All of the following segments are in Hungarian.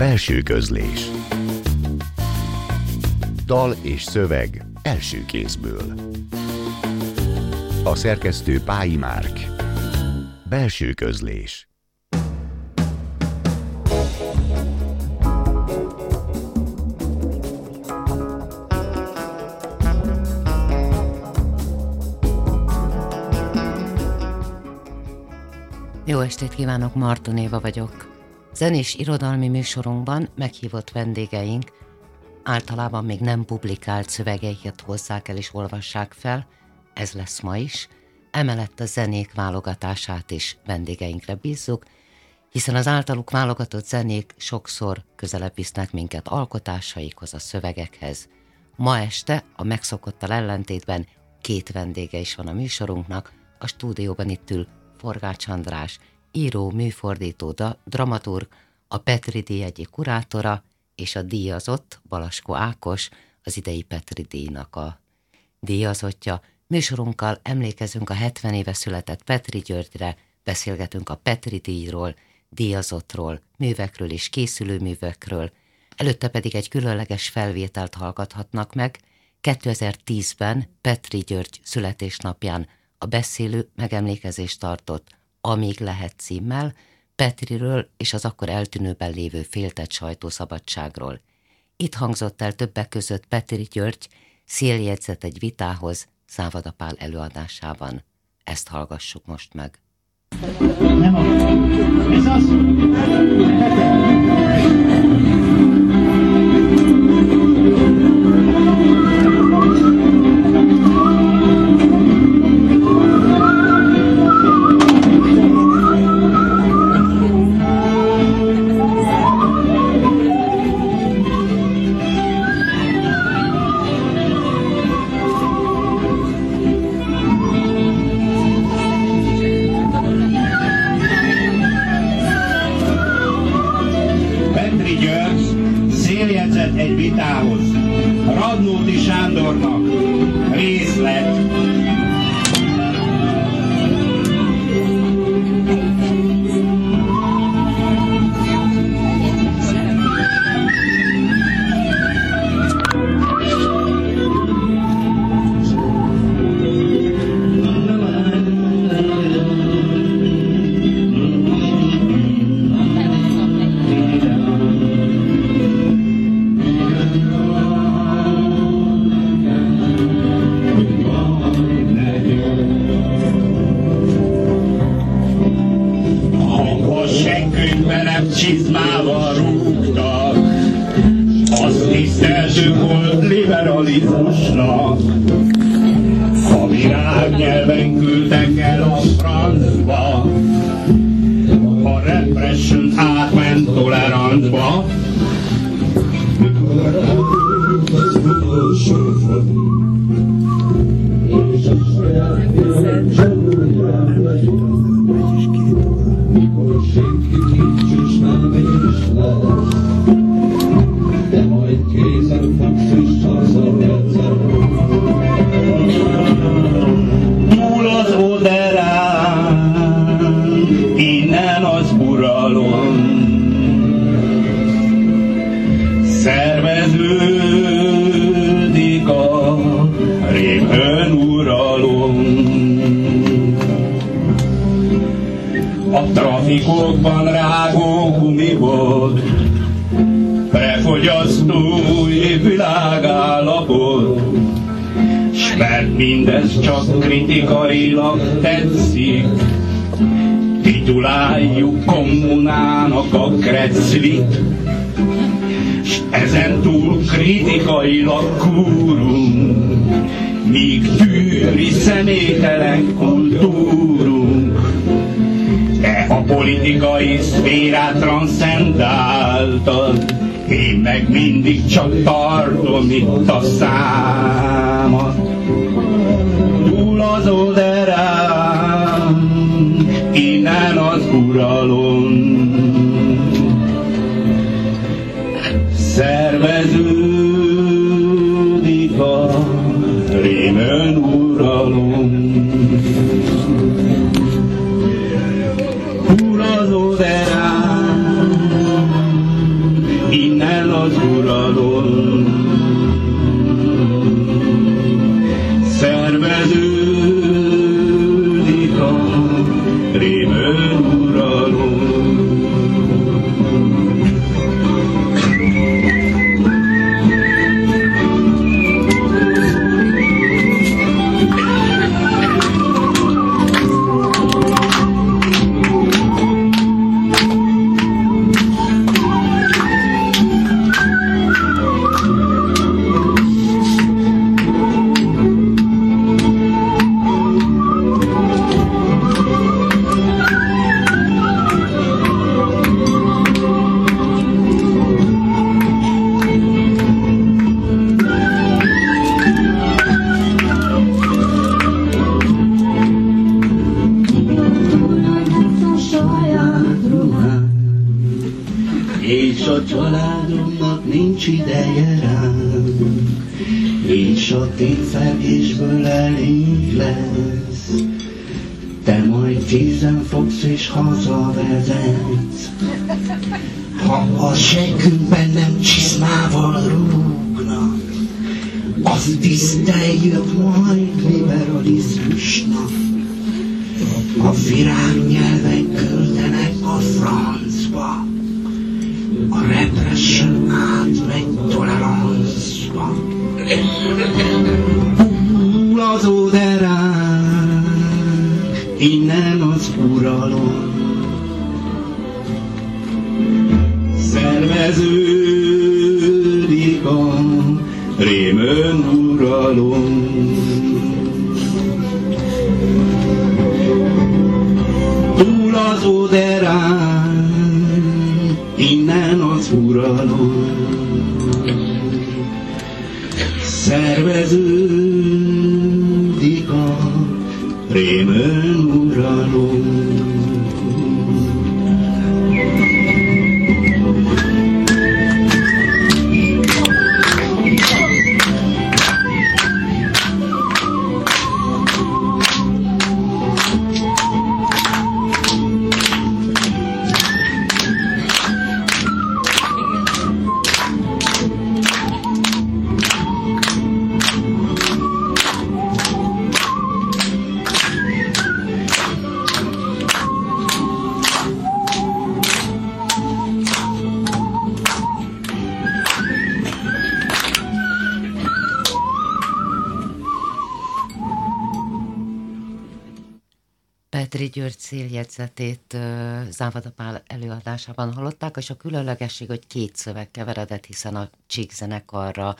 Belső közlés. Dal és szöveg első kézből. A szerkesztő Pályi Márk. Belső közlés. Jó estét kívánok, Marton Éva vagyok. Zenés irodalmi műsorunkban meghívott vendégeink általában még nem publikált szövegeiket hozzák el és olvassák fel, ez lesz ma is, emellett a zenék válogatását is vendégeinkre bízzuk, hiszen az általuk válogatott zenék sokszor közelebb visznek minket alkotásaikhoz, a szövegekhez. Ma este a megszokottal ellentétben két vendége is van a műsorunknak, a stúdióban itt ül Forgács András, író, műfordító, dramaturg, a Petri díj egyik kurátora, és a díjazott Balaskó Ákos, az idei Petri díjnak a díjazottja. Műsorunkkal emlékezünk a 70 éve született Petri Györgyre, beszélgetünk a Petri díjról, díjazottról, művekről és készülő művekről, előtte pedig egy különleges felvételt hallgathatnak meg, 2010-ben Petri György születésnapján a beszélő megemlékezést tartott Amíg lehet címmel, Petriről és az akkor eltűnőben lévő féltett sajtószabadságról. Itt hangzott el többek között Petri György széljegyzet egy vitához Szávadapál előadásában. Ezt hallgassuk most meg. Nem Ez az? Csak tartom itt a számat. Óderán, innen az uralom szerveződik a rémön uralom. Széljegyzetét Závada Pál előadásában hallották, és a különlegesség, hogy két szöveg keveredett, hiszen a Csík zenekarra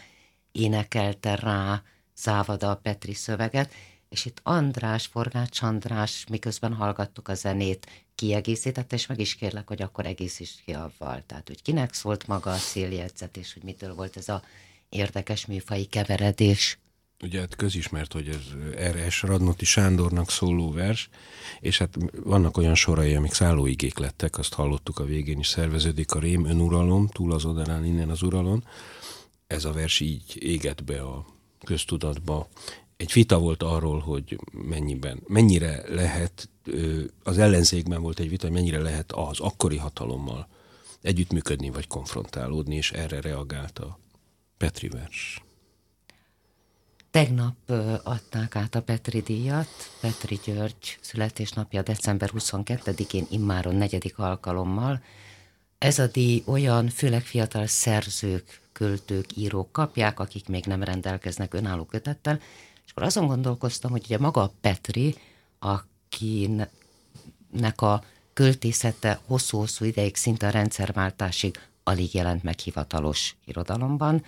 énekelte rá Závada Petri szöveget, és itt András, Forgács András, miközben hallgattuk a zenét, kiegészítette, és meg is kérlek, hogy akkor egészíts ki avval. Tehát, hogy kinek szólt maga a széljegyzet, és hogy mitől volt ez a érdekes műfai keveredés. Ugye hát közismert, hogy ez R.S. Radnoti Sándornak szóló vers, és hát vannak olyan sorai, amik szállóigék lettek, azt hallottuk a végén is, szerveződik a rém, önuralom, túl az odarán, innen az uralom. Ez a vers így égett be a köztudatba. Egy vita volt arról, hogy mennyiben, mennyire lehet, az ellenzékben volt egy vita, hogy mennyire lehet az akkori hatalommal együttműködni vagy konfrontálódni, és erre reagált a Petri vers. Tegnap adták át a Petri díjat, Petri György születésnapja december 22-én immáron negyedik alkalommal. Ez a díj olyan, főleg fiatal szerzők, költők, írók kapják, akik még nem rendelkeznek önálló kötettel, és akkor azon gondolkoztam, hogy ugye maga a Petri, akinek a költészete hosszú-hosszú ideig szinte a rendszerváltásig alig jelent meg hivatalos irodalomban,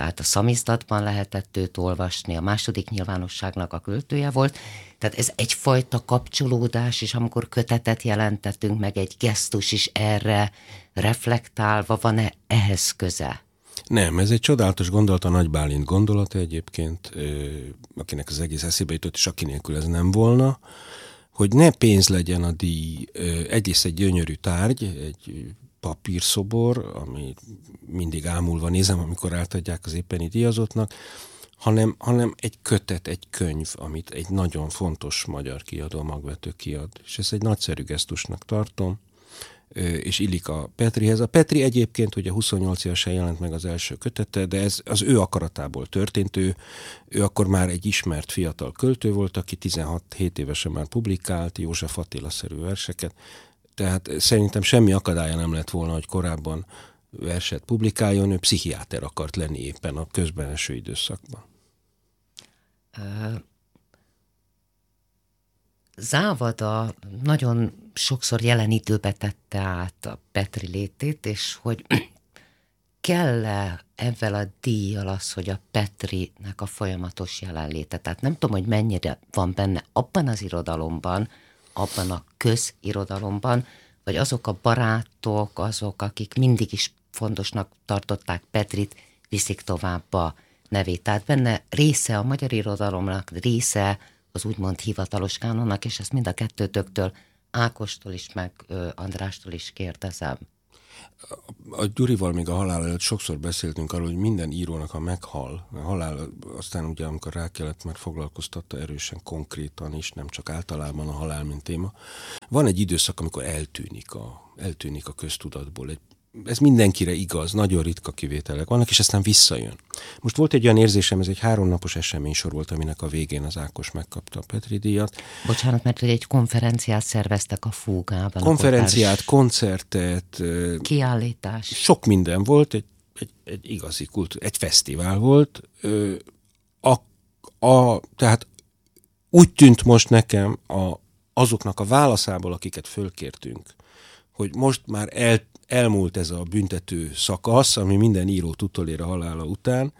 tehát a szamizdatban lehetett őt olvasni, a második nyilvánosságnak a költője volt, tehát ez egyfajta kapcsolódás, és amikor kötetet jelentettünk, meg egy gesztus is erre reflektálva, van-e ehhez köze? Nem, ez egy csodálatos gondolat, a Nagy Bálint gondolata egyébként, akinek az egész eszébe jutott, és aki nélkül ez nem volna, hogy ne pénz legyen a díj, egyrészt egy gyönyörű tárgy, egy papírszobor, ami mindig ámulva nézem, amikor átadják az éppeni díjazottnak, hanem, hanem egy kötet, egy könyv, amit egy nagyon fontos magyar kiadó magvető kiad. És ez egy nagyszerű gesztusnak tartom. és illik a Petrihez. A Petri egyébként ugye 28 évesen jelent meg az első kötete, de ez az ő akaratából történt. Ő, ő akkor már egy ismert fiatal költő volt, aki 16-7 évesen már publikált József Attila-szerű verseket, tehát szerintem semmi akadálya nem lett volna, hogy korábban verset publikáljon, ő pszichiáter akart lenni éppen a közben eső időszakban. Závada nagyon sokszor jelen időbe tette át a Petri létét, és hogy kell-e ezzel a díjjal az, hogy a Petrinek a folyamatos jelenléte. Tehát nem tudom, hogy mennyire van benne abban az irodalomban, abban a közirodalomban, vagy azok a barátok, azok, akik mindig is fontosnak tartották Petrit, viszik tovább a nevét. Tehát benne része a magyar irodalomnak, része az úgymond hivatalos kánonnak, és ezt mind a kettőtöktől, Ákostól is, meg Andrástól is kérdezem. A Gyurival még a halál előtt sokszor beszéltünk arról, hogy minden írónak, ha meghal, a halál aztán ugye, amikor rá kellett, mert foglalkoztatta erősen, konkrétan is, nem csak általában a halál, mint téma. Van egy időszak, amikor eltűnik a, eltűnik a köztudatból egy ez mindenkire igaz, nagyon ritka kivételek vannak, és aztán visszajön. Most volt egy olyan érzésem, ez egy háromnapos eseménysor volt, aminek a végén az Ákos megkapta a Petri díjat. Bocsánat, mert egy konferenciát szerveztek a Fúgában. Konferenciát, koncertet. Kiállítás. Sok minden volt, egy, egy, egy igazi kult, egy fesztivál volt. A, a, tehát úgy tűnt most nekem a, azoknak a válaszából, akiket fölkértünk, hogy most már el, elmúlt ez a büntető szakasz, ami minden író tutolér a halála után,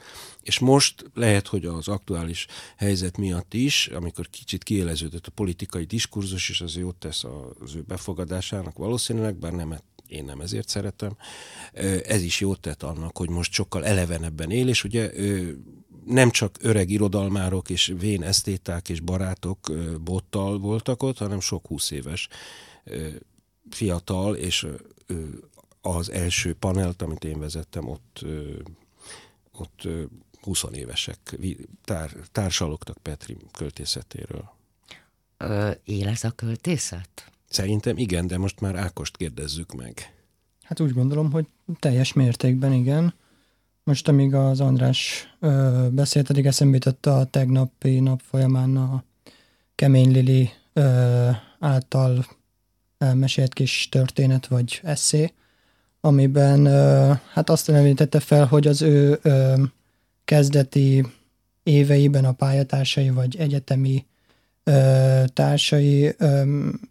és most lehet, hogy az aktuális helyzet miatt is, amikor kicsit kieleződött a politikai diskurzus, és az jót tesz az ő befogadásának valószínűleg, bár nem én nem ezért szeretem, ez is jót tett annak, hogy most sokkal elevenebben él, és ugye nem csak öreg irodalmárok és vén esztéták és barátok bottal voltak ott, hanem sok húsz éves fiatal és az első panelt, amit én vezettem, ott, ott 20 évesek tár, társalogtak Petri költészetéről. Ö, él ez a költészet? Szerintem igen, de most már Ákost kérdezzük meg. Hát úgy gondolom, hogy teljes mértékben igen. Most, amíg az András ö, beszélt, addig eszembe jutott a tegnapi nap folyamán a Kemény Lili ö, által elmesélt kis történet vagy eszé, amiben hát azt említette fel, hogy az ő kezdeti éveiben a pályatársai vagy egyetemi társai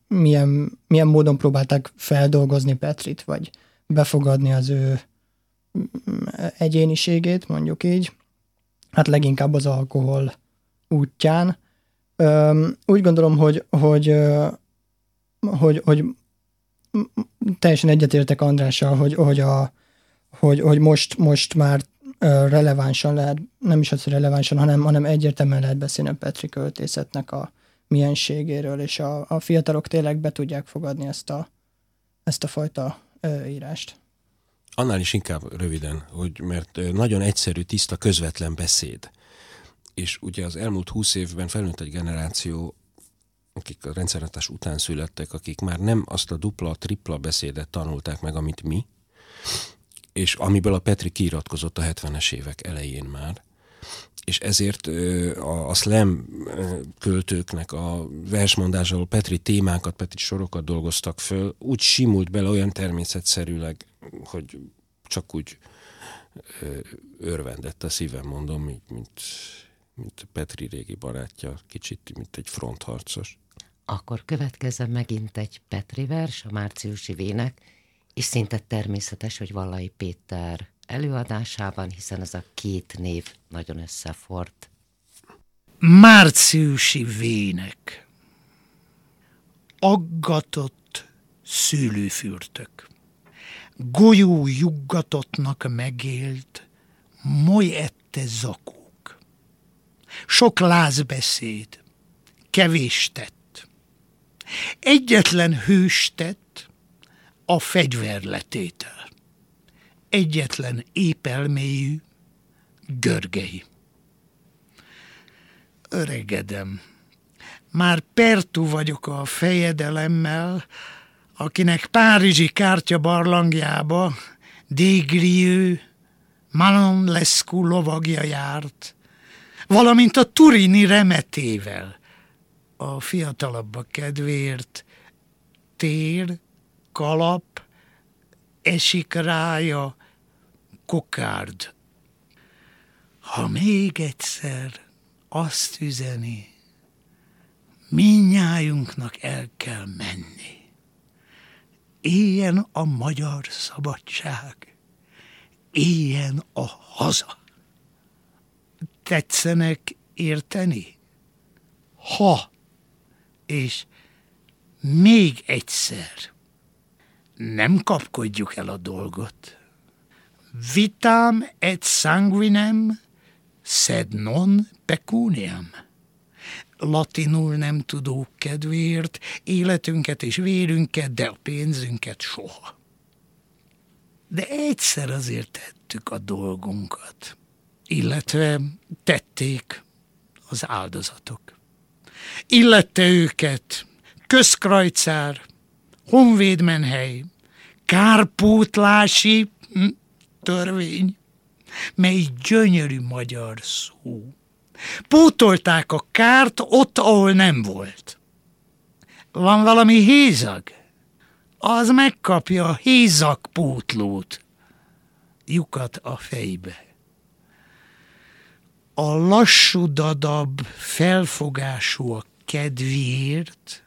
milyen, milyen módon próbálták feldolgozni Petrit, vagy befogadni az ő mm, egyéniségét, mondjuk így. Hát leginkább az alkohol útján. Úgy gondolom, hogy, hogy, hogy, hogy teljesen egyetértek Andrással, hogy, hogy, a, hogy, hogy most, most már relevánsan lehet, nem is az, relevánsan, hanem, hanem egyértelműen lehet beszélni a Petri költészetnek a mienségéről, és a, a fiatalok tényleg be tudják fogadni ezt a, ezt a fajta ö, írást. Annál is inkább röviden, hogy mert nagyon egyszerű, tiszta, közvetlen beszéd. És ugye az elmúlt húsz évben felnőtt egy generáció akik a rendszerhatás után születtek, akik már nem azt a dupla, tripla beszédet tanulták meg, amit mi, és amiből a Petri kiiratkozott a 70-es évek elején már, és ezért a, a slam költőknek a versmondással Petri témákat, Petri sorokat dolgoztak föl, úgy simult bele olyan természetszerűleg, hogy csak úgy örvendett a szívem, mondom, mint, mint Petri régi barátja, kicsit, mint egy frontharcos. Akkor következzen megint egy Petri vers, a márciusi vének, és szinte természetes, hogy Vallai Péter előadásában, hiszen ez a két név nagyon összefort. Márciusi vének. Aggatott szülőfürtök Golyó juggatottnak megélt Moly ette zakók. Sok lázbeszéd Kevés tett Egyetlen hős tett a fegyverletétel. Egyetlen épelméjű görgei. Öregedem. Már pertú vagyok a fejedelemmel, akinek Párizsi kártya barlangjába Dégriő, Manon Lescaut lovagja járt, valamint a turini remetével, a fiatalabbak kedvéért tér, kalap, esik rája, kokárd. Ha még egyszer azt üzeni, minnyájunknak el kell menni. Éljen a magyar szabadság, éljen a haza. Tetszenek érteni? Ha, és még egyszer nem kapkodjuk el a dolgot. Vitam et sanguinem, sed non pecuniam. Latinul nem tudók kedvéért, életünket és vérünket, de a pénzünket soha. De egyszer azért tettük a dolgunkat, illetve tették az áldozatok. Illette őket közkrajcár, honvédmenhely, kárpótlási hm, törvény, mely gyönyörű magyar szó. Pótolták a kárt ott, ahol nem volt. Van valami hézag? Az megkapja a hézag pótlót. Lyukat a fejbe. A lassú dadab felfogású a kedvéért,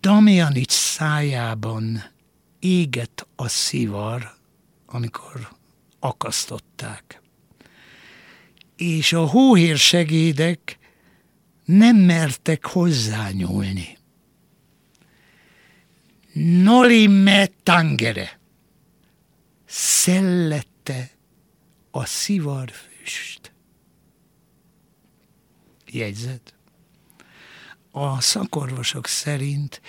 Damianics szájában égett a szivar, amikor akasztották. És a hóhér segédek nem mertek hozzányúlni. Noli me tangere. Szellette a szivarfüst. Jegyzet a szakorvosok szerint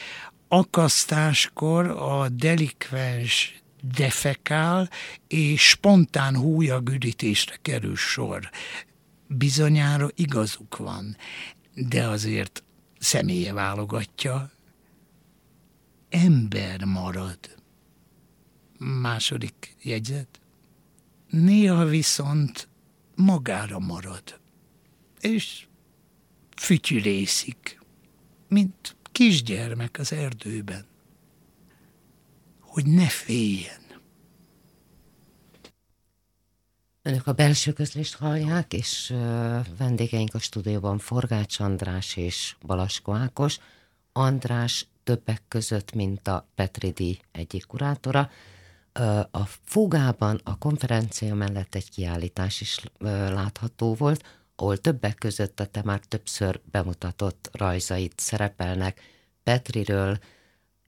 akasztáskor a delikvens defekál, és spontán hújagüdítésre kerül sor. Bizonyára igazuk van, de azért személye válogatja, ember marad. Második jegyzet. Néha viszont magára marad, és fütyülészik mint kisgyermek az erdőben, hogy ne féljen. Önök a belső közlést hallják, és vendégeink a stúdióban Forgács András és Balaskó Ákos. András többek között, mint a Petridi egyik kurátora. A Fogában a konferencia mellett egy kiállítás is látható volt, ahol többek között a te már többször bemutatott rajzait szerepelnek Petriről,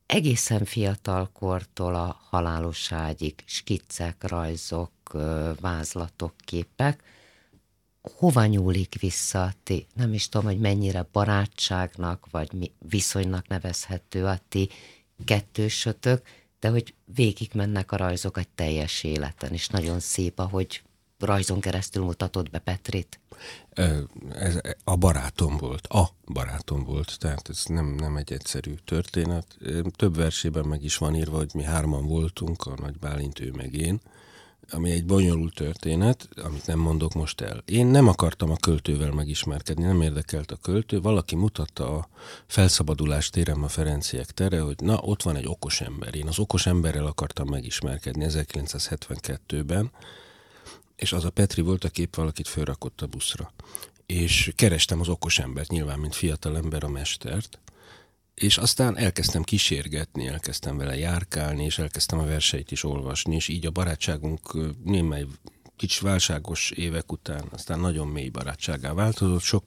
egészen fiatal kortól a halálosságig skiccek, rajzok, vázlatok, képek. Hova nyúlik vissza ti? Nem is tudom, hogy mennyire barátságnak, vagy viszonynak nevezhető a ti kettősötök, de hogy végig mennek a rajzok egy teljes életen, és nagyon szép, ahogy rajzon keresztül mutatod be Petrit? Ez a barátom volt, a barátom volt, tehát ez nem, nem egy egyszerű történet. Több versében meg is van írva, hogy mi hárman voltunk, a Nagy Bálint, ő meg én, ami egy bonyolult történet, amit nem mondok most el. Én nem akartam a költővel megismerkedni, nem érdekelt a költő. Valaki mutatta a felszabadulás téren a Ferenciek tere, hogy na, ott van egy okos ember. Én az okos emberrel akartam megismerkedni 1972-ben, és az a Petri volt, a kép valakit fölrakott a buszra. És kerestem az okos embert, nyilván, mint fiatal ember a mestert, és aztán elkezdtem kísérgetni, elkezdtem vele járkálni, és elkezdtem a verseit is olvasni, és így a barátságunk némely kicsi válságos évek után aztán nagyon mély barátságá változott. Sok,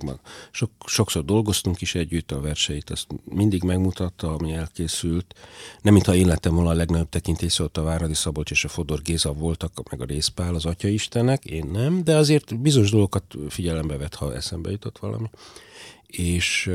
sok, sokszor dolgoztunk is együtt a verseit, azt mindig megmutatta, ami elkészült. Nem mintha én lettem volna a legnagyobb tekintély, szólt a Váradi Szabolcs és a Fodor Géza voltak, meg a Részpál, az Istenek, én nem, de azért bizonyos dolgokat figyelembe vett, ha eszembe jutott valami. És,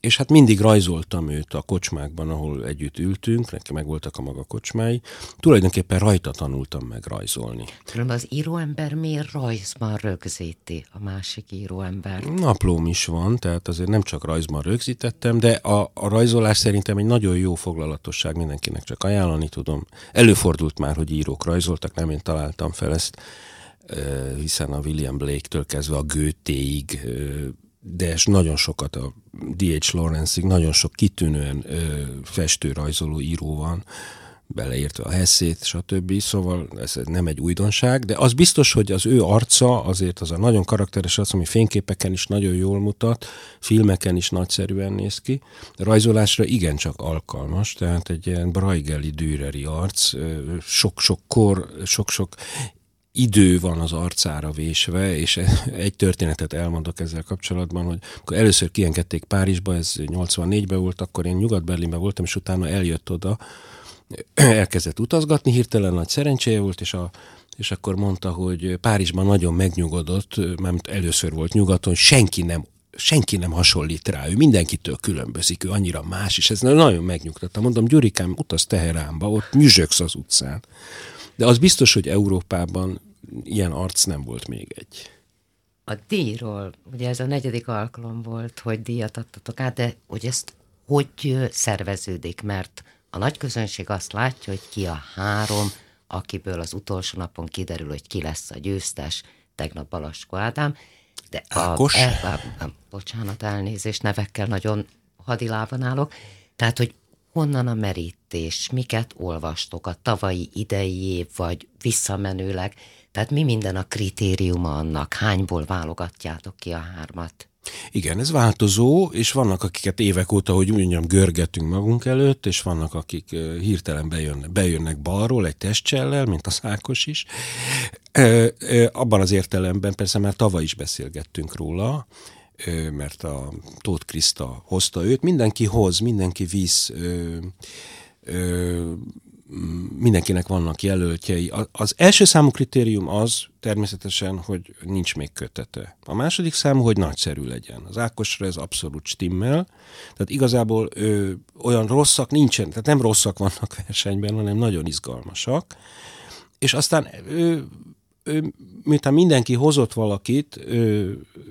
és hát mindig rajzoltam őt a kocsmákban, ahol együtt ültünk, neki meg voltak a maga kocsmái. Tulajdonképpen rajta tanultam meg rajzolni. Különben az íróember miért rajzban rögzíti a másik íróember? Naplóm is van, tehát azért nem csak rajzban rögzítettem, de a, a rajzolás szerintem egy nagyon jó foglalatosság, mindenkinek csak ajánlani tudom. Előfordult már, hogy írók rajzoltak, nem én találtam fel ezt, hiszen a William Blake-től kezdve a Goethe-ig de nagyon sokat a D.H. Lawrence-ig, nagyon sok kitűnően ö, festő, rajzoló író van, beleértve a Hesszét, stb. Szóval ez nem egy újdonság, de az biztos, hogy az ő arca azért az a nagyon karakteres arc, ami fényképeken is nagyon jól mutat, filmeken is nagyszerűen néz ki. Rajzolásra igencsak alkalmas, tehát egy ilyen Braigeli Düreri arc, sok-sok kor, sok-sok idő van az arcára vésve, és egy történetet elmondok ezzel kapcsolatban, hogy akkor először kiengedték Párizsba, ez 84-ben volt, akkor én Nyugat-Berlinben voltam, és utána eljött oda, elkezdett utazgatni, hirtelen nagy szerencséje volt, és a és akkor mondta, hogy Párizsban nagyon megnyugodott, mert először volt nyugaton, senki nem senki nem hasonlít rá, ő mindenkitől különbözik, ő annyira más, és ez nagyon megnyugtatta. Mondom, Gyurikám, utaz Teheránba, ott nyüzsöksz az utcán. De az biztos, hogy Európában ilyen arc nem volt még egy. A díjról, ugye ez a negyedik alkalom volt, hogy díjat adtatok át, de hogy ezt hogy szerveződik, mert a nagy közönség azt látja, hogy ki a három, akiből az utolsó napon kiderül, hogy ki lesz a győztes, tegnap Balasko Ádám, de Ákos? A, el, a, bocsánat, elnézést, nevekkel nagyon hadilában állok, tehát, hogy honnan a merítés, miket olvastok a tavalyi idei év, vagy visszamenőleg, tehát mi minden a kritériuma annak, hányból válogatjátok ki a hármat? Igen, ez változó, és vannak, akiket évek óta, hogy úgy mondjam, görgetünk magunk előtt, és vannak, akik hirtelen bejönnek, bejönnek balról egy testcsellel, mint a Szákos is. Abban az értelemben persze már tavaly is beszélgettünk róla, mert a Tóth Kriszta hozta őt. Mindenki hoz, mindenki visz, mindenkinek vannak jelöltjei. Az első számú kritérium az természetesen, hogy nincs még kötete. A második számú, hogy nagyszerű legyen. Az Ákosra ez abszolút stimmel. Tehát igazából ö, olyan rosszak nincsen, tehát nem rosszak vannak versenyben, hanem nagyon izgalmasak. És aztán ö, ő, miután mindenki hozott valakit,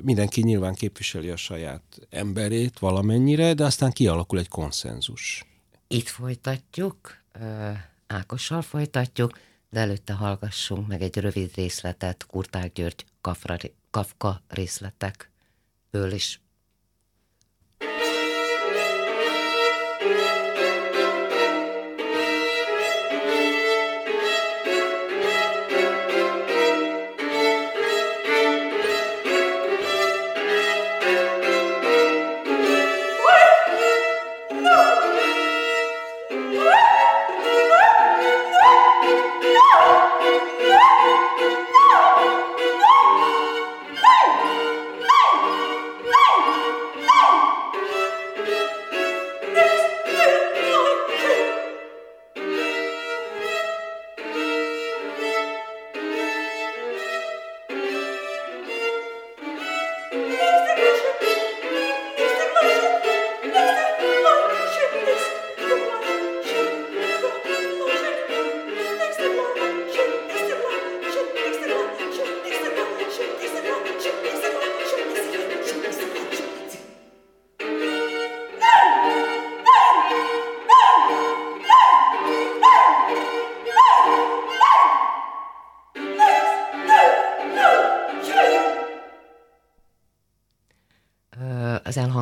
mindenki nyilván képviseli a saját emberét valamennyire, de aztán kialakul egy konszenzus. Itt folytatjuk, Ákossal folytatjuk, de előtte hallgassunk meg egy rövid részletet Kurták György Kafra, Kafka részletekből is.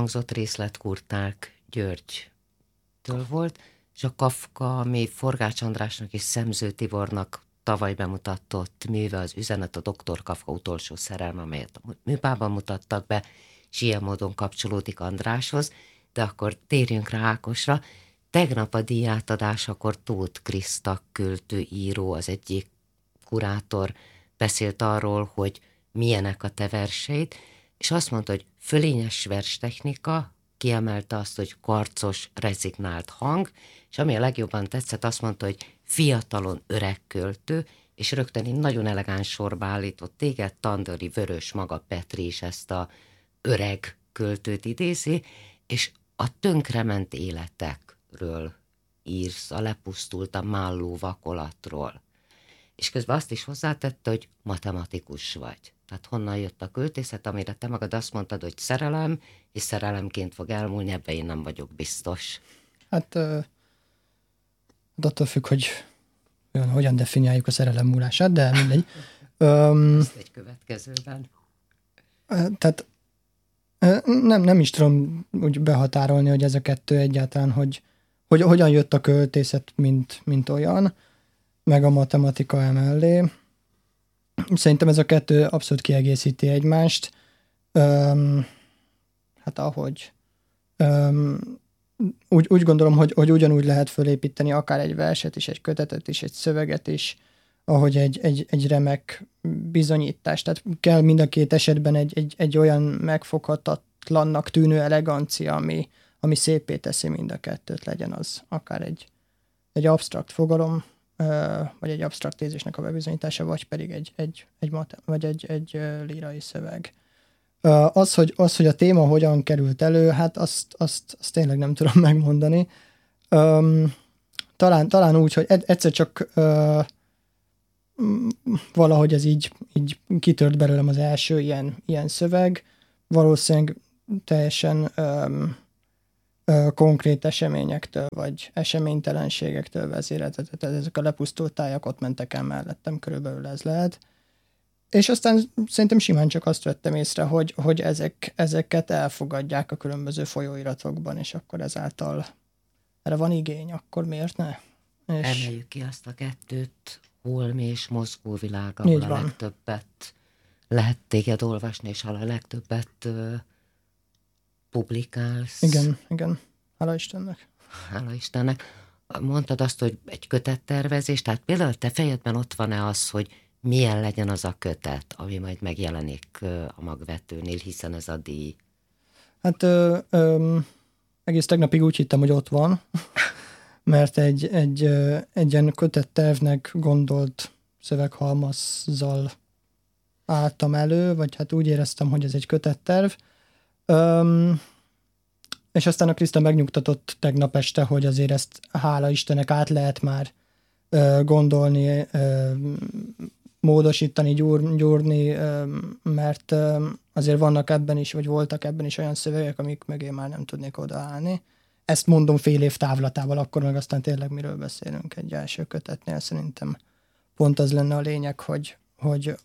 Elhangzott részlet Kurták Györgytől volt, és a Kafka, ami Forgács Andrásnak és Szemző Tibornak tavaly bemutatott műve az üzenet a Dr. Kafka utolsó szerelme, amelyet a műpában mutattak be, és ilyen módon kapcsolódik Andráshoz, de akkor térjünk rá Ákosra. Tegnap a díjátadásakor Tóth Kriszta költő író, az egyik kurátor beszélt arról, hogy milyenek a te verseid, és azt mondta, hogy fölényes vers technika, kiemelte azt, hogy karcos, rezignált hang, és ami a legjobban tetszett, azt mondta, hogy fiatalon öreg költő, és rögtön egy nagyon elegáns sorba állított téged, Tandori, Vörös, maga Petri is ezt a öreg költőt idézi, és a tönkrement életekről írsz, a lepusztult, a málló vakolatról. És közben azt is hozzátette, hogy matematikus vagy. Tehát honnan jött a költészet, amire te magad azt mondtad, hogy szerelem, és szerelemként fog elmúlni, ebbe én nem vagyok biztos. Hát, uh, attól függ, hogy hogyan definiáljuk a szerelem múlását, de mindegy. Um, Ezt egy következőben. Tehát nem, nem is tudom úgy behatárolni, hogy ez a kettő egyáltalán, hogy, hogy hogyan jött a költészet, mint, mint olyan, meg a matematika emellé. Szerintem ez a kettő abszolút kiegészíti egymást. Um, hát ahogy um, úgy, úgy gondolom, hogy, hogy ugyanúgy lehet fölépíteni akár egy verset is, egy kötetet is, egy szöveget is, ahogy egy, egy, egy remek bizonyítás. Tehát kell mind a két esetben egy, egy, egy olyan megfoghatatlannak tűnő elegancia, ami, ami szépé teszi mind a kettőt, legyen az akár egy, egy absztrakt fogalom, vagy egy absztrakt tézésnek a bebizonyítása, vagy pedig egy, egy, egy, mate, vagy egy, egy lírai szöveg. Az hogy, az, hogy a téma hogyan került elő, hát azt, azt, azt tényleg nem tudom megmondani. talán, talán úgy, hogy egyszer csak valahogy ez így, így kitört belőlem az első ilyen, ilyen szöveg. Valószínűleg teljesen um, konkrét eseményektől, vagy eseménytelenségektől vezéreltetett. Ezek a lepusztult tájak ott mentek el mellettem, körülbelül ez lehet. És aztán szerintem simán csak azt vettem észre, hogy, hogy ezek, ezeket elfogadják a különböző folyóiratokban, és akkor ezáltal erre van igény, akkor miért ne? És... Emeljük ki azt a kettőt, holmi és mozgó világ, ahol a legtöbbet lehet téged olvasni, és ahol a legtöbbet publikálsz. Igen, igen. Hála Istennek. Hála Istennek. Mondtad azt, hogy egy kötettervezés, tehát például te fejedben ott van-e az, hogy milyen legyen az a kötet, ami majd megjelenik a magvetőnél, hiszen ez a díj? Hát ö, ö, egész tegnapig úgy hittem, hogy ott van, mert egy, egy, egy ilyen kötettervnek gondolt szöveghalmazzal álltam elő, vagy hát úgy éreztem, hogy ez egy kötetterv. Öm, és aztán a Kriszta megnyugtatott tegnap este, hogy azért ezt hála Istennek át lehet már ö, gondolni, ö, módosítani, gyúr, gyúrni, ö, mert ö, azért vannak ebben is, vagy voltak ebben is olyan szövegek, amik mögé már nem tudnék odaállni. Ezt mondom fél év távlatával, akkor meg aztán tényleg miről beszélünk egy első kötetnél. Szerintem pont az lenne a lényeg, hogy, hogy,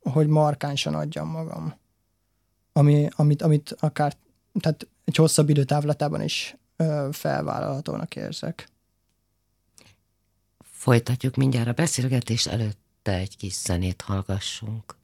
hogy markánsan adjam magam. Ami, amit, amit akár, tehát egy hosszabb időtávlatában is ö, felvállalhatónak érzek. Folytatjuk mindjárt a beszélgetés előtte egy kis zenét hallgassunk.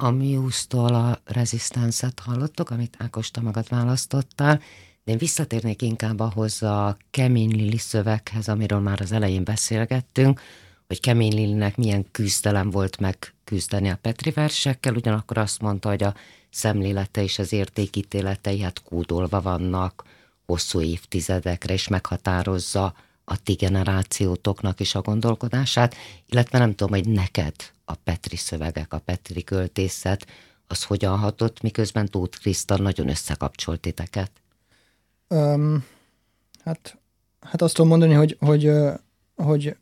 A Muse-tól a Resistance-et hallottok, amit Ákos, te magad választottál, de én visszatérnék inkább ahhoz a Kemény Lili szöveghez, amiről már az elején beszélgettünk, hogy Kemény Lilinek milyen küzdelem volt meg küzdeni a Petri versekkel, ugyanakkor azt mondta, hogy a szemlélete és az értékítéletei hát kódolva vannak hosszú évtizedekre, és meghatározza a ti generációtoknak is a gondolkodását, illetve nem tudom, hogy neked a Petri szövegek, a Petri költészet, az hogyan hatott, miközben Tóth Kriszta nagyon összekapcsolt titeket? Um, hát, hát azt tudom mondani, hogy, hogy, hogy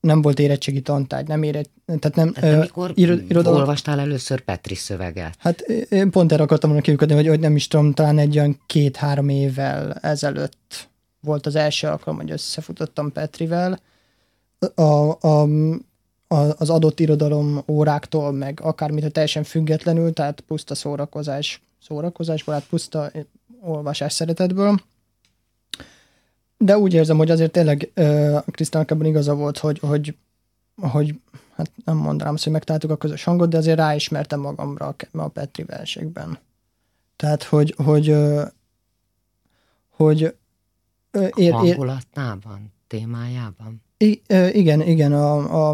nem volt érettségi tantárgy, nem érett, tehát nem... Tehát amikor irod, irodalom... olvastál először Petri szöveget? Hát én pont erre akartam volna kiukadni, hogy, hogy nem is tudom, talán egy olyan két-három évvel ezelőtt volt az első alkalom, hogy összefutottam Petrivel. A, a, a, az adott irodalom óráktól, meg akármit, teljesen függetlenül, tehát puszta szórakozás, szórakozásból, hát puszta olvasás szeretetből de úgy érzem, hogy azért tényleg uh, ebben igaza volt, hogy, hogy, hogy hát nem mondanám azt, hogy megtaláltuk a közös hangot, de azért ráismertem magamra a, Petri versekben. Tehát, hogy, hogy, uh, hogy ér, hangulatában, témájában? I, igen, igen, a, a,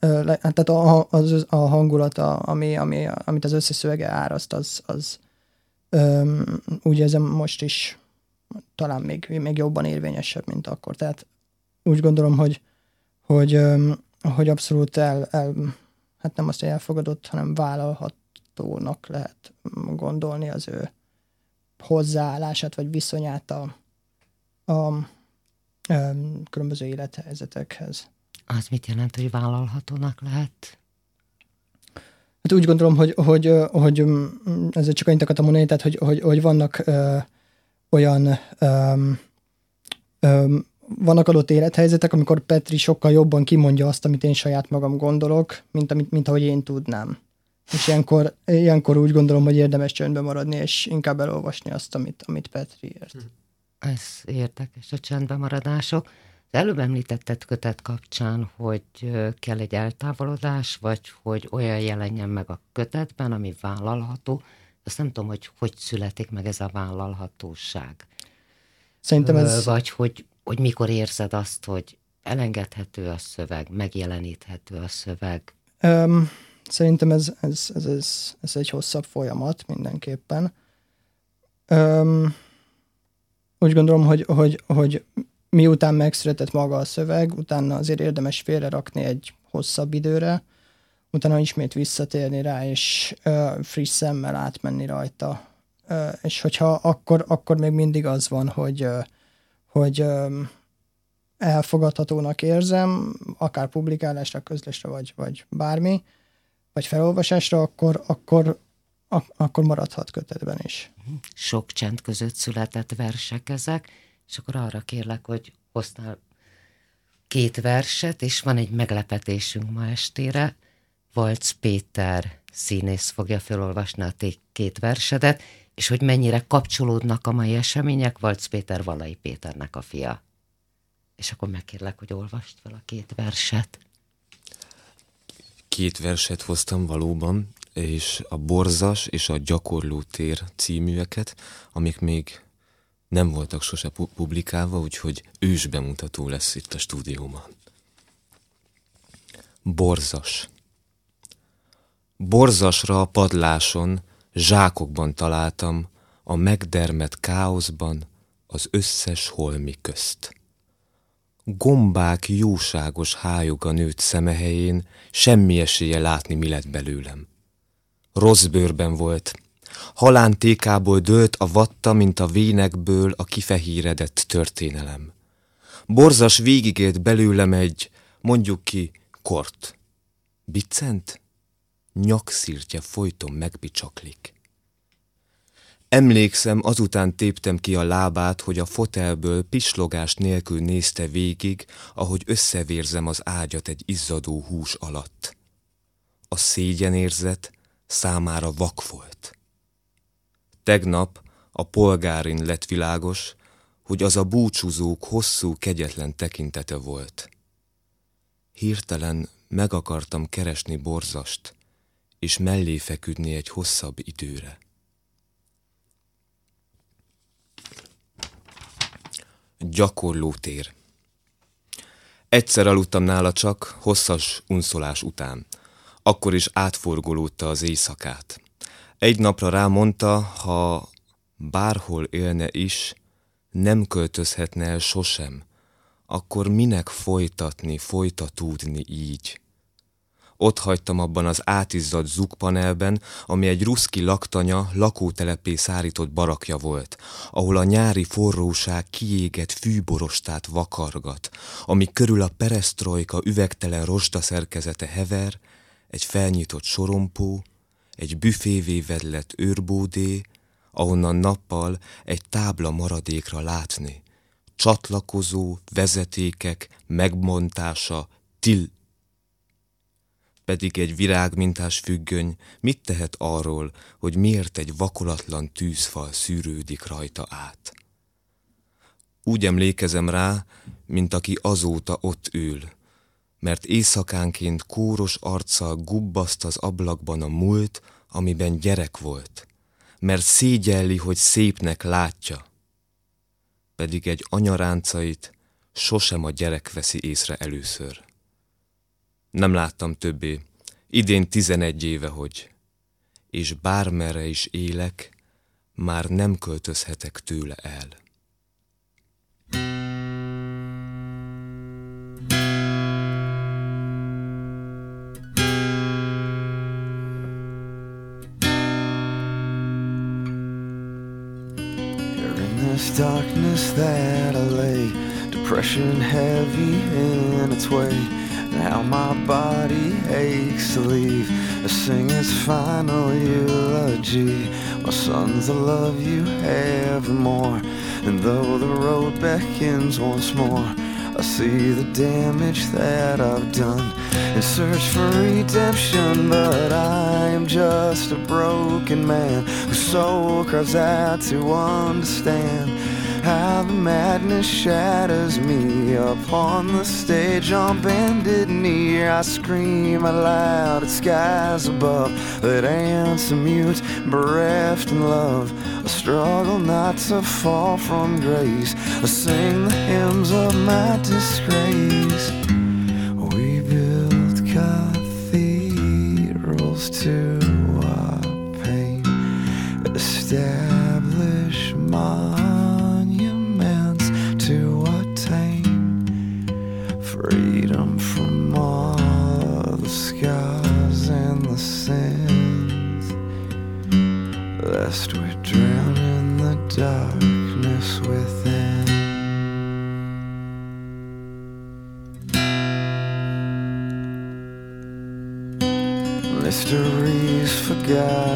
uh, tehát a, az, a hangulata, ami, ami, amit az összeszövege áraszt, az, az um, úgy érzem most is talán még, még jobban érvényesebb, mint akkor. Tehát úgy gondolom, hogy, hogy, hogy abszolút el, el, hát nem azt, hogy elfogadott, hanem vállalhatónak lehet gondolni az ő hozzáállását, vagy viszonyát a, a, a különböző élethelyzetekhez. Az mit jelent, hogy vállalhatónak lehet? Hát úgy gondolom, hogy, hogy, hogy ezzel csak annyit akartam mondani, tehát hogy, hogy, hogy vannak olyan um, um, vannak adott élethelyzetek, amikor Petri sokkal jobban kimondja azt, amit én saját magam gondolok, mint, amit, mint ahogy én tudnám. És ilyenkor, ilyenkor úgy gondolom, hogy érdemes csöndbe maradni, és inkább elolvasni azt, amit, amit Petri ért. Ez érdekes, a csendbe maradások. Az előbb említetted kötet kapcsán, hogy kell egy eltávolodás, vagy hogy olyan jelenjen meg a kötetben, ami vállalható, azt nem tudom, hogy hogy születik meg ez a vállalhatóság. Szerintem ez... Vagy hogy, hogy mikor érzed azt, hogy elengedhető a szöveg, megjeleníthető a szöveg? Um, szerintem ez, ez, ez, ez, ez egy hosszabb folyamat mindenképpen. Um, úgy gondolom, hogy, hogy, hogy miután megszületett maga a szöveg, utána azért érdemes félrerakni egy hosszabb időre, utána ismét visszatérni rá, és uh, friss szemmel átmenni rajta. Uh, és hogyha akkor, akkor még mindig az van, hogy, uh, hogy um, elfogadhatónak érzem, akár publikálásra, közlésre, vagy, vagy bármi, vagy felolvasásra, akkor, akkor, ak- akkor maradhat kötetben is. Sok csend között született versek ezek, és akkor arra kérlek, hogy hoztál két verset, és van egy meglepetésünk ma estére. Valc Péter színész fogja felolvasni a két versedet, és hogy mennyire kapcsolódnak a mai események, Valc Péter Valai Péternek a fia. És akkor megkérlek, hogy olvast fel a két verset. Két verset hoztam valóban, és a Borzas és a Gyakorló tér címűeket, amik még nem voltak sose publikálva, úgyhogy ős bemutató lesz itt a stúdióban. Borzas. Borzasra a padláson, zsákokban találtam, a megdermet káoszban, az összes holmi közt. Gombák jóságos hájoga nőtt szemehelyén, semmi esélye látni, mi lett belőlem. Rossz bőrben volt, halántékából dőlt a vatta, mint a vénekből a kifehéredett történelem. Borzas végigélt belőlem egy, mondjuk ki, kort. Bicent? nyakszírtje folyton megbicsaklik. Emlékszem, azután téptem ki a lábát, hogy a fotelből pislogás nélkül nézte végig, ahogy összevérzem az ágyat egy izzadó hús alatt. A szégyenérzet számára vak volt. Tegnap a polgárin lett világos, hogy az a búcsúzók hosszú, kegyetlen tekintete volt. Hirtelen meg akartam keresni borzast, és mellé feküdni egy hosszabb időre. Gyakorlótér Egyszer aludtam nála csak, hosszas unszolás után. Akkor is átforgolódta az éjszakát. Egy napra rámondta, ha bárhol élne is, nem költözhetne el sosem, akkor minek folytatni, folytatódni így? Ott hagytam abban az átizzadt zugpanelben, ami egy ruszki laktanya, lakótelepé szárított barakja volt, ahol a nyári forróság kiégett fűborostát vakargat, ami körül a peresztrojka üvegtelen rosta szerkezete hever, egy felnyitott sorompó, egy büfévé vedlett őrbódé, ahonnan nappal egy tábla maradékra látni. Csatlakozó, vezetékek, megmontása, til. Pedig egy virágmintás függöny mit tehet arról, hogy miért egy vakolatlan tűzfal szűrődik rajta át? Úgy emlékezem rá, mint aki azóta ott ül, mert éjszakánként kóros arccal gubbaszt az ablakban a múlt, amiben gyerek volt, mert szégyelli, hogy szépnek látja. Pedig egy anyaráncait sosem a gyerek veszi észre először. Nem láttam többé, idén tizenegy éve, hogy, és bármerre is élek, már nem költözhetek tőle el. Darkness that I lay, depression heavy in its way. Now my body aches to leave, I sing its final eulogy. My sons, I love you evermore, and though the road beckons once more. I see the damage that I've done and search for redemption, but I am just a broken man whose soul cries out to understand how the madness shatters me upon the stage on bended knee. I scream aloud at skies above that answer mute, bereft in love. I struggle not to fall from grace. I sing the hymns of my disgrace. We build cathedrals to our pain, establish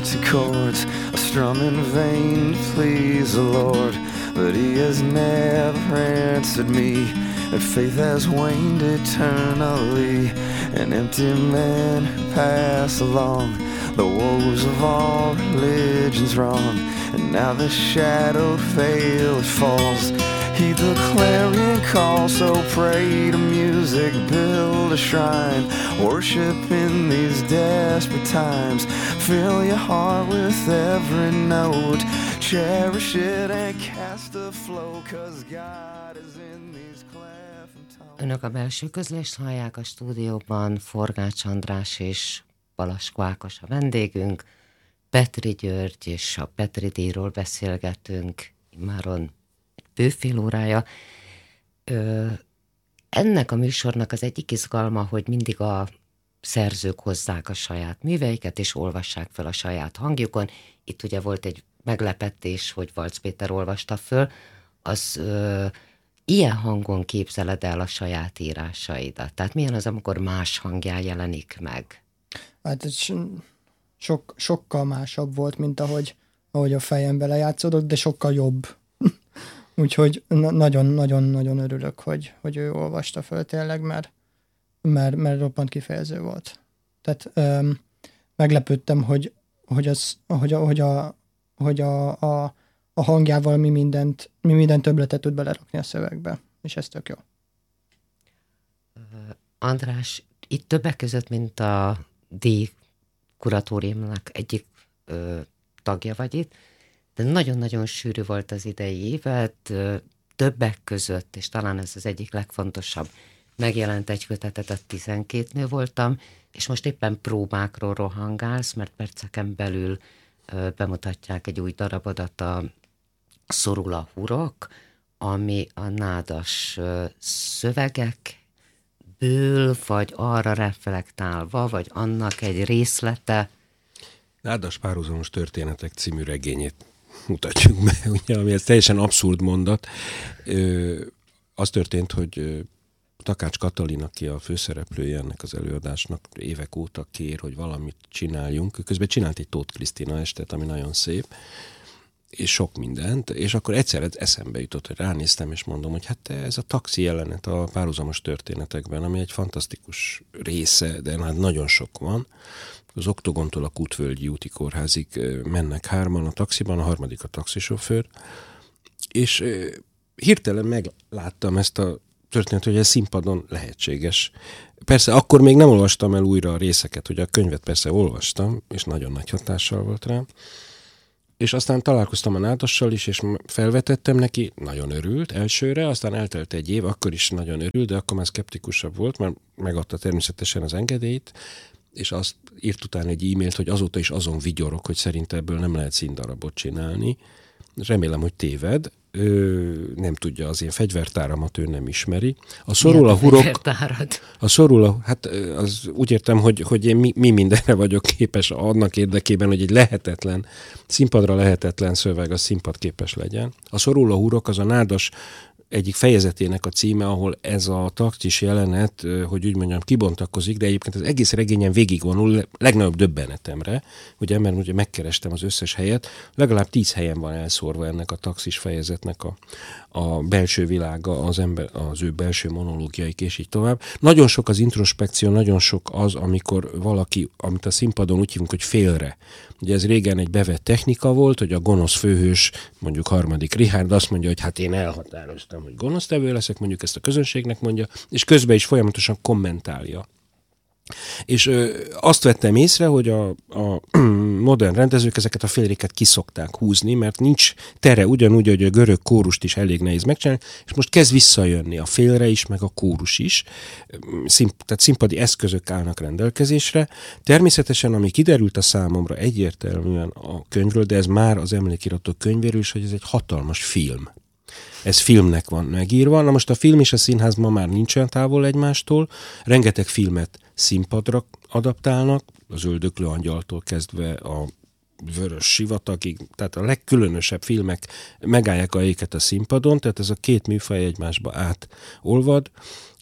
forgotten chords, I strum in vain to please the Lord, but He has never answered me, and faith has waned eternally. An empty man who pass along the woes of all religions wrong, and now the shadow veil falls. Heed the clarion call, so pray to music, build a shrine, worship in these desperate times. Fill your heart with every note, cherish it and cast a flow, cause God is in these. Önök a belső közlést hallják a stúdióban, Forgács András és Balaskó Ákos a vendégünk, Petri György és a Petri díjról beszélgetünk, immáron bőfél órája. Ö, ennek a műsornak az egyik izgalma, hogy mindig a szerzők hozzák a saját műveiket, és olvassák fel a saját hangjukon. Itt ugye volt egy meglepetés, hogy Valc Péter olvasta föl, az ö, ilyen hangon képzeled el a saját írásaidat? Tehát milyen az, amikor más hangján jelenik meg? Hát ez sok, sokkal másabb volt, mint ahogy, ahogy a fejembe lejátszódott, de sokkal jobb. Úgyhogy nagyon-nagyon-nagyon örülök, hogy, hogy ő olvasta föl tényleg, mert, mert, mert roppant kifejező volt. Tehát öm, meglepődtem, hogy, hogy, az, hogy, a, hogy, a, hogy a, a, a hangjával mi mindent, mi minden többletet tud belerakni a szövegbe, és ez tök jó. András, itt többek között, mint a díj kuratóriumnak egyik ö, tagja vagy itt, de nagyon-nagyon sűrű volt az idei évet, ö, többek között, és talán ez az egyik legfontosabb, megjelent egy kötetet, a 12 nő voltam, és most éppen próbákról rohangálsz, mert perceken belül bemutatják egy új darabodat, a Szorul a hurok, ami a nádas szövegekből, vagy arra reflektálva, vagy annak egy részlete. Nádas párhuzamos történetek című regényét mutatjuk be, ugye, ami ez teljesen abszurd mondat. Ö, az történt, hogy Takács Katalin, aki a főszereplője ennek az előadásnak, évek óta kér, hogy valamit csináljunk. Közben csinált egy Tóth Krisztina estet, ami nagyon szép, és sok mindent, és akkor egyszer eszembe jutott, hogy ránéztem, és mondom, hogy hát ez a taxi jelenet a párhuzamos történetekben, ami egy fantasztikus része, de hát nagyon sok van. Az Oktogontól a Kútvölgyi úti kórházig mennek hárman a taxiban, a harmadik a taxisofőr, és hirtelen megláttam ezt a történet, hogy ez színpadon lehetséges. Persze akkor még nem olvastam el újra a részeket, hogy a könyvet persze olvastam, és nagyon nagy hatással volt rám. És aztán találkoztam a Nádassal is, és felvetettem neki, nagyon örült elsőre, aztán eltelt egy év, akkor is nagyon örült, de akkor már szkeptikusabb volt, mert megadta természetesen az engedélyt, és azt írt utána egy e-mailt, hogy azóta is azon vigyorok, hogy szerint ebből nem lehet színdarabot csinálni. Remélem, hogy téved ő nem tudja az én fegyvertáramat, ő nem ismeri. A szorul a hurok... A szorul a, hát az úgy értem, hogy, hogy én mi, mi mindenre vagyok képes annak érdekében, hogy egy lehetetlen, színpadra lehetetlen szöveg a színpad képes legyen. A szorul a hurok az a nádas egyik fejezetének a címe, ahol ez a taktis jelenet, hogy úgy mondjam, kibontakozik, de egyébként az egész regényen végigvonul legnagyobb döbbenetemre, ugye, mert ugye megkerestem az összes helyet, legalább tíz helyen van elszórva ennek a taxis fejezetnek a, a belső világa, az, ember, az ő belső monológiaik, és így tovább. Nagyon sok az introspekció, nagyon sok az, amikor valaki, amit a színpadon úgy hívunk, hogy félre. Ugye ez régen egy bevett technika volt, hogy a gonosz főhős, mondjuk harmadik Richard azt mondja, hogy hát én elhatároztam, hogy gonosztevő leszek, mondjuk ezt a közönségnek mondja, és közben is folyamatosan kommentálja és ö, azt vettem észre, hogy a, a modern rendezők ezeket a félréket kiszokták húzni, mert nincs tere, ugyanúgy, hogy a görög kórust is elég nehéz megcsinálni, és most kezd visszajönni a félre is, meg a kórus is, Szimp, tehát színpadi eszközök állnak rendelkezésre. Természetesen, ami kiderült a számomra egyértelműen a könyvről, de ez már az emlékiratok könyvéről is, hogy ez egy hatalmas film ez filmnek van megírva. Na most a film és a színház ma már nincsen távol egymástól, rengeteg filmet színpadra adaptálnak, az öldöklő angyaltól kezdve a vörös sivatagig, tehát a legkülönösebb filmek megállják a éket a színpadon, tehát ez a két műfaj egymásba átolvad,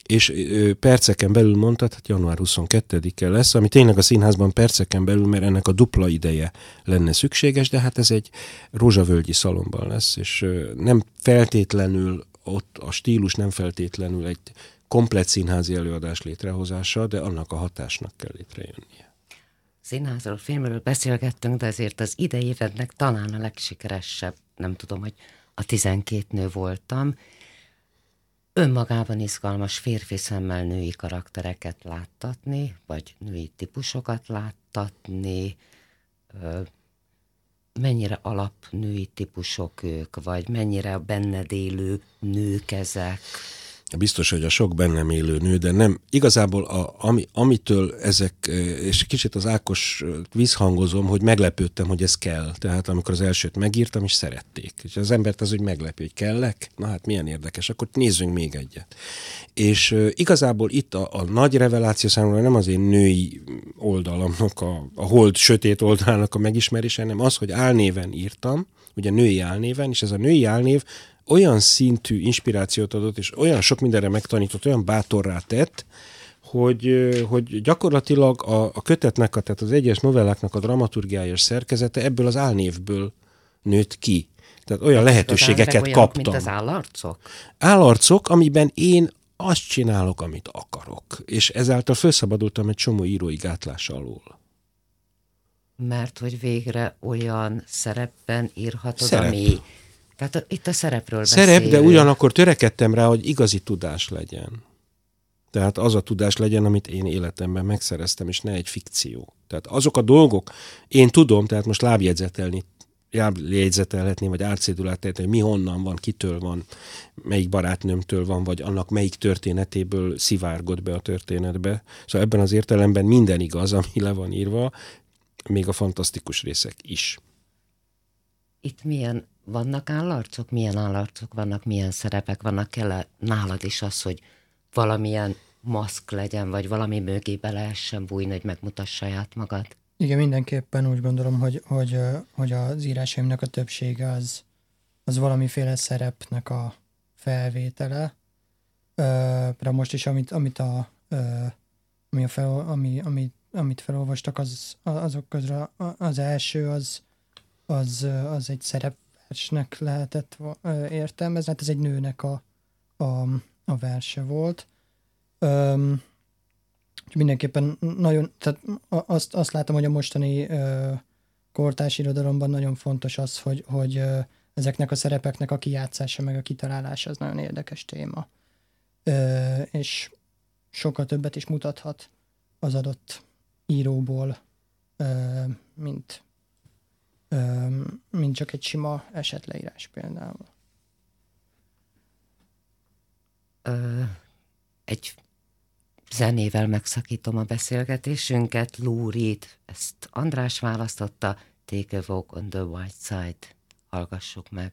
és perceken belül mondtad, hát január 22-e lesz, ami tényleg a színházban perceken belül, mert ennek a dupla ideje lenne szükséges, de hát ez egy rózsavölgyi szalomban lesz, és nem feltétlenül ott a stílus nem feltétlenül egy komplet színházi előadás létrehozása, de annak a hatásnak kell létrejönnie. Színházról, filmről beszélgettünk, de ezért az idei évednek talán a legsikeresebb, nem tudom, hogy a 12 nő voltam, önmagában izgalmas férfi szemmel női karaktereket láttatni, vagy női típusokat láttatni, mennyire alapnői típusok ők, vagy mennyire benned élő nők ezek. Biztos, hogy a sok bennem élő nő, de nem. Igazából a, ami, amitől ezek, és kicsit az Ákos vízhangozom, hogy meglepődtem, hogy ez kell. Tehát amikor az elsőt megírtam, és szerették. És az embert az, hogy meglepő, hogy kellek, na hát milyen érdekes, akkor nézzünk még egyet. És uh, igazából itt a, a nagy reveláció számomra nem az én női oldalamnak, a, a hold sötét oldalának a megismerése, hanem az, hogy álnéven írtam, ugye női álnéven, és ez a női álnév olyan szintű inspirációt adott, és olyan sok mindenre megtanított, olyan bátorrá tett, hogy, hogy gyakorlatilag a, a kötetnek, a, tehát az egyes novelláknak a dramaturgiája és szerkezete ebből az álnévből nőtt ki. Tehát olyan lehetőségeket olyan, kaptam. Mint az állarcok? Állarcok, amiben én azt csinálok, amit akarok. És ezáltal felszabadultam egy csomó írói gátlás alól. Mert hogy végre olyan szerepben írhatod, Szerep. ami tehát itt a szerepről Szerep, de ugyanakkor törekedtem rá, hogy igazi tudás legyen. Tehát az a tudás legyen, amit én életemben megszereztem, és ne egy fikció. Tehát azok a dolgok, én tudom, tehát most lábjegyzetelni jegyzetelhetni, vagy árcédulát tehetni, hogy mi honnan van, kitől van, melyik barátnőmtől van, vagy annak melyik történetéből szivárgott be a történetbe. Szóval ebben az értelemben minden igaz, ami le van írva, még a fantasztikus részek is. Itt milyen vannak állarcok, milyen állarcok vannak, milyen szerepek vannak, kell nálad is az, hogy valamilyen maszk legyen, vagy valami mögé be lehessen bújni, hogy megmutass saját magad? Igen, mindenképpen úgy gondolom, hogy, hogy, hogy az írásaimnak a többsége az, az valamiféle szerepnek a felvétele. De most is, amit, amit a, ami a fel, ami, ami, amit felolvastak, az, azok közül az első az, az, az egy szerepversnek lehetett értelmezni, hát ez egy nőnek a, a, a verse volt. Um, mindenképpen nagyon, tehát azt, azt látom, hogy a mostani kortás irodalomban nagyon fontos az, hogy, hogy ezeknek a szerepeknek a kijátszása, meg a kitalálása az nagyon érdekes téma. Uh, és sokkal többet is mutathat az adott íróból, mint, mint csak egy sima esetleírás például. Uh, egy zenével megszakítom a beszélgetésünket. Lou Reed, ezt András választotta, Take a Walk on the White Side. Hallgassuk meg.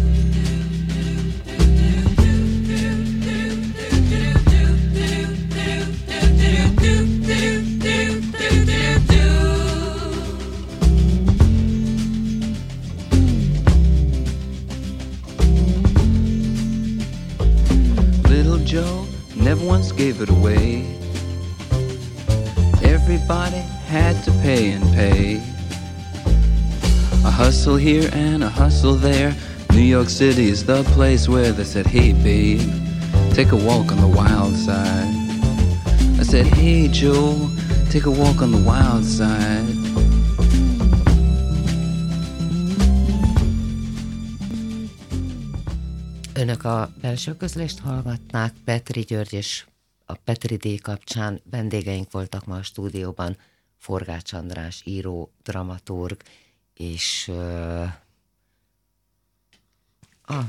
here and a hustle there. New York City is the place where they said, Hey babe, take a walk on the wild side. I said, Hey Joe, take a walk on the wild side. Önök a belső közlést hallgatnák, Petri György és a Petri D kapcsán vendégeink voltak ma a stúdióban, Forgács András, író, dramaturg, és uh, a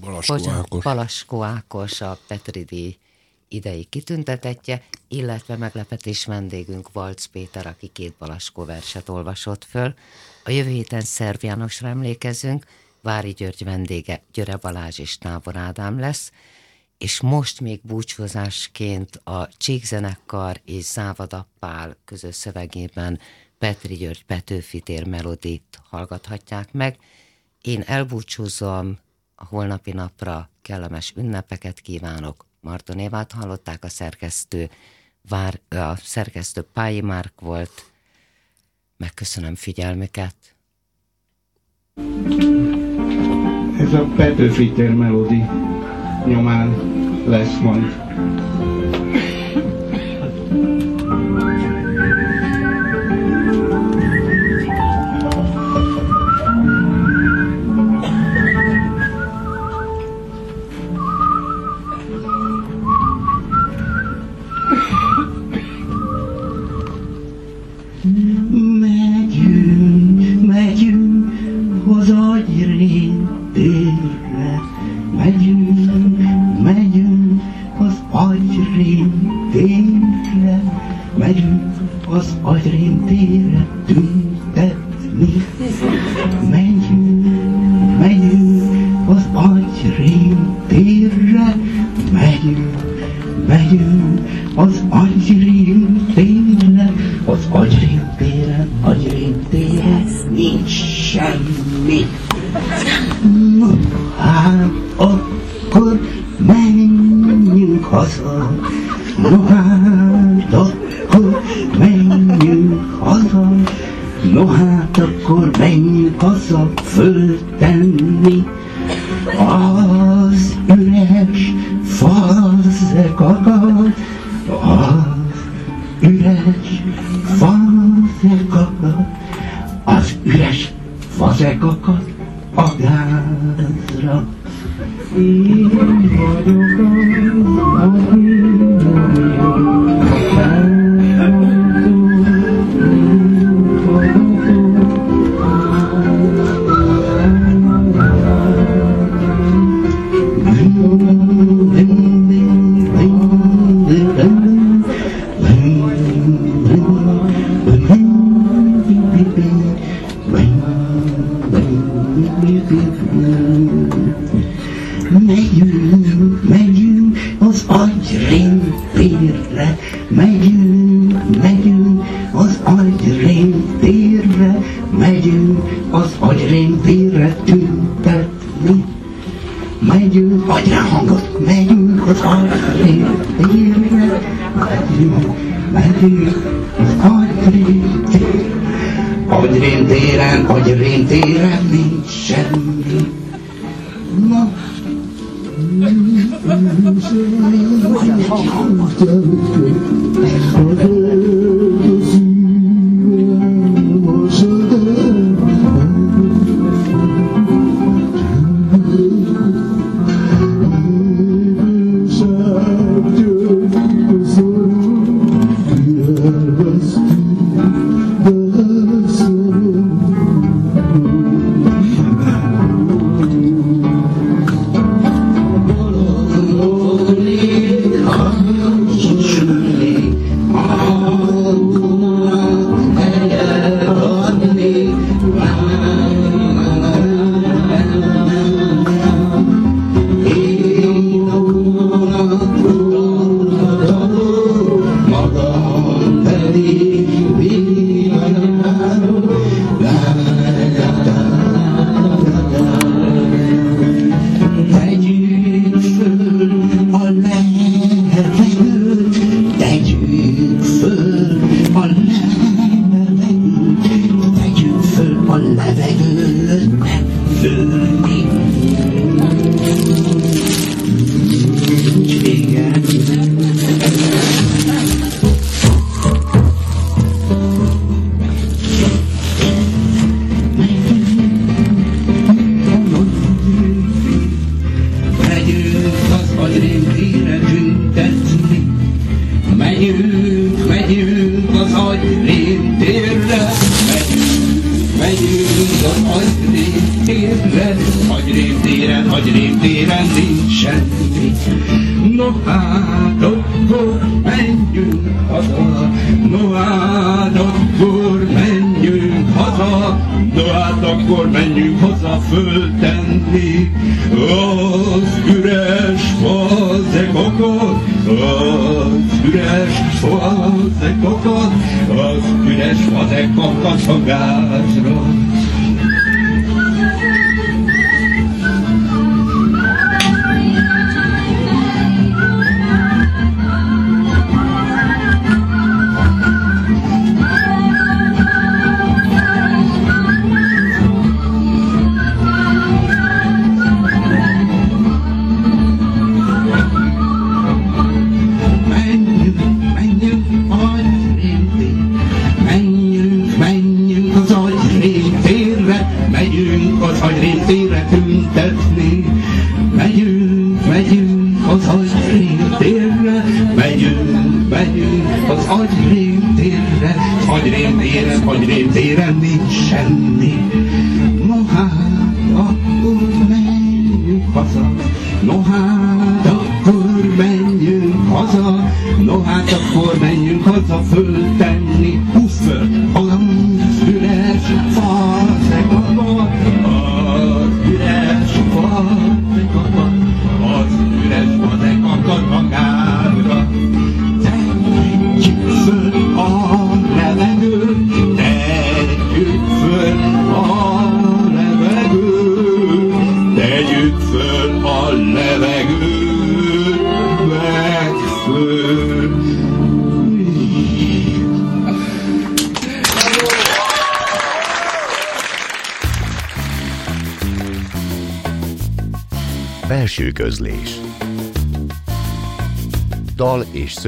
Balaskó bocsánat, Ákos. Balaskó Ákos, a Petri D idei kitüntetetje, illetve meglepetés vendégünk Valc Péter, aki két Balaskó verset olvasott föl. A jövő héten Szerv Jánosra emlékezünk, Vári György vendége Györe Balázs és Távor Ádám lesz, és most még búcsúzásként a Csíkzenekar és Závada Pál közös szövegében Petri György Petőfi tér melodit hallgathatják meg. Én elbúcsúzom, a holnapi napra kellemes ünnepeket kívánok. Marton Évát hallották, a szerkesztő, Vár, a szerkesztő Pályi Márk volt. Megköszönöm figyelmüket. Ez a Petőfi tér melodi nyomán lesz majd. föltenni az üres falzekakat, az üres falzekakat, az üres fazekakat a gázra. Én vagyok az, aki vagyok.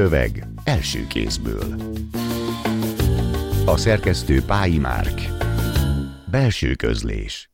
Szöveg első kézből. A szerkesztő Pályi Márk. Belső közlés